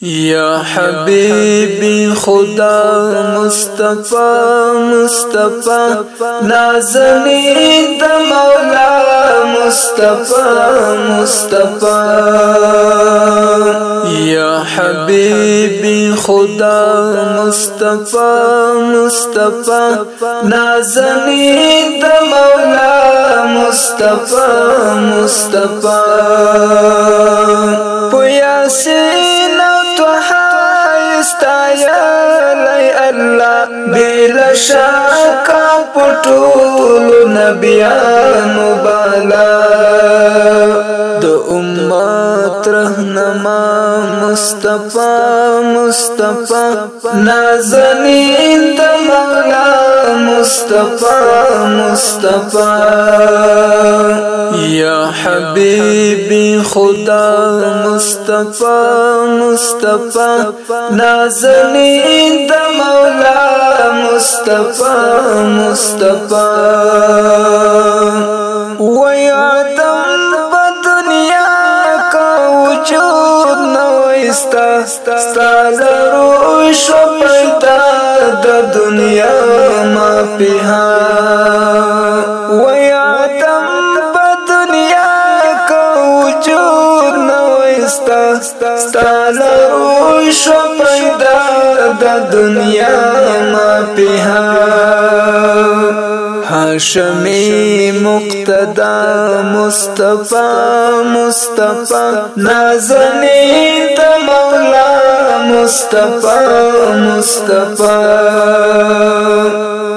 یا حبیبی خدا مصطفی مصطفی نازنی د مولا مصطفی مصطفی یا حبیبی خدا مصطفی مصطفی نازنی د مولا مصطفی مصطفی ستایلی الله بلا شک پټول نبیانو بالا د امت رهنما مصطفی مصطفی نازنین د مولا مصطفی مصطفی یا حبیبی خدا مصطفی مصطفی نازنین د مولا مصطفی مصطفی و یادم بدنیا کا وجود نو استا ستا ضرور شو پیدا د دنیا ما پیها موجود نو استا ستاله روش پیدا د دنیا ما پیها هاشمی مقتدا مصطفی مصطفی نازنین د مولا مصطفی مصطفی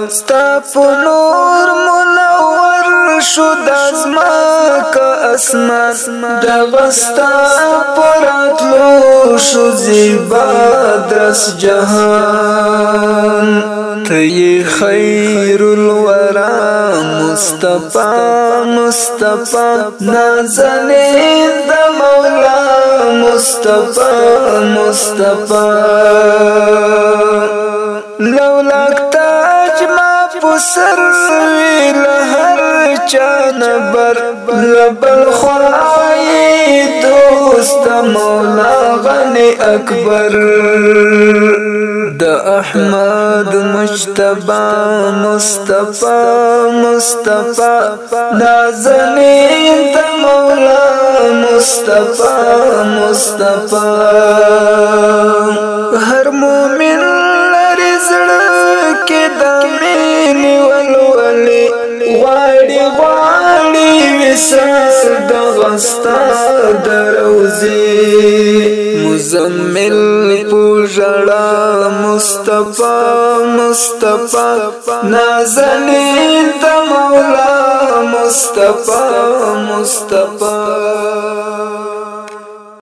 ستا په نور منور شو د ازمان اسمان د غستا پراتلو شو زیبا درس جهان تی خیر الورا مصطفی مصطفی نازنی د مولا مصطفی مصطفی لولا تاج ما پسر وی لهر چان بر لبل خواهی دوست مولا غنی اکبر د احمد مجتبى مصطفى مصطفى نازنین ته مولا مصطفى مصطفى دغستا دروزی مزمل پوجړا مصطفی مصطفی نازنین ته مولا مصطفی مصطفی